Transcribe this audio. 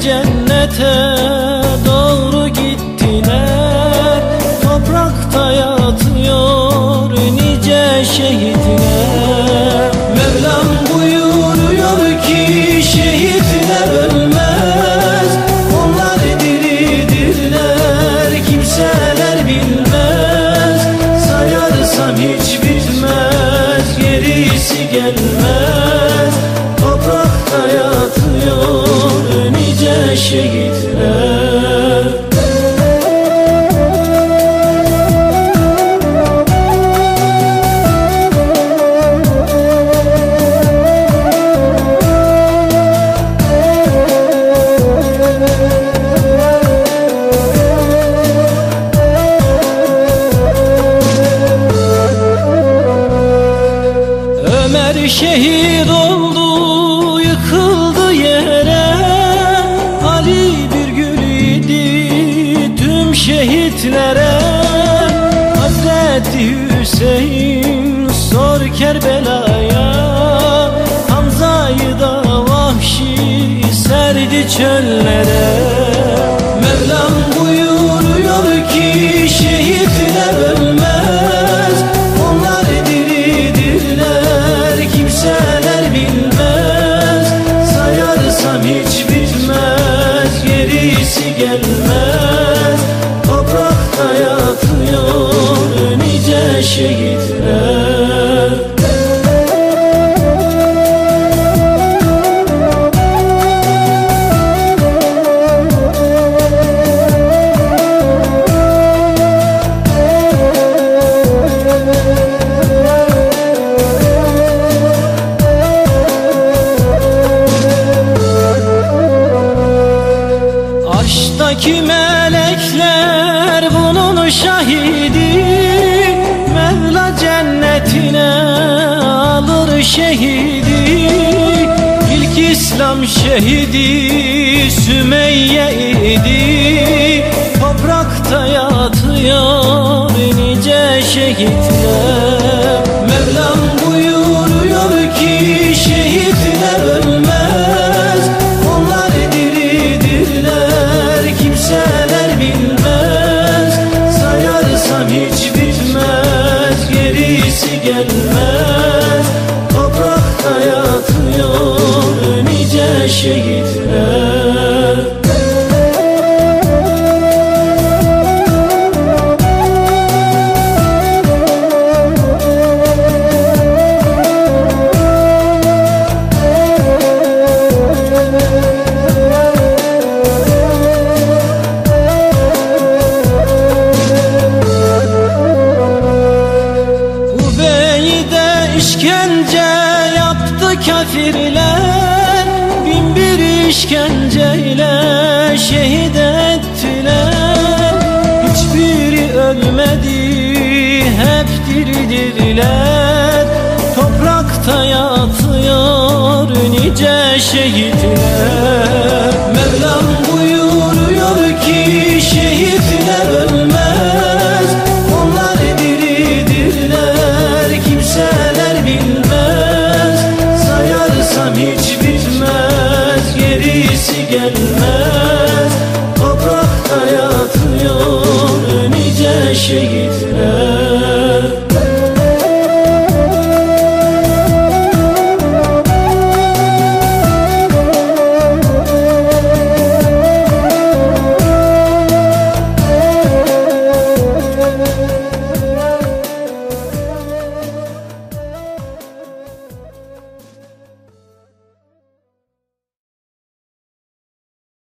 Cennete doğru gittiler. Toprakta yatıyor nice şehitler şehitler Ömer şehit oldu Hazreti Hüseyin sor Kerbela'ya. Hamza'yı da vahşi serdi çöllere. Mevlam buyuruyor ki melekler bunun şahidi. Mevla cennetine alır şehidi. İlk İslam şehidi Sümeyye idi. Toprakta yatıyor nice şehitler Mevlam şehitler işkence yaptı kafirler işkenceyle şehit ettiler. Hiçbiri ölmedi hep diridirler Toprakta yatıyor nice şehitler shaking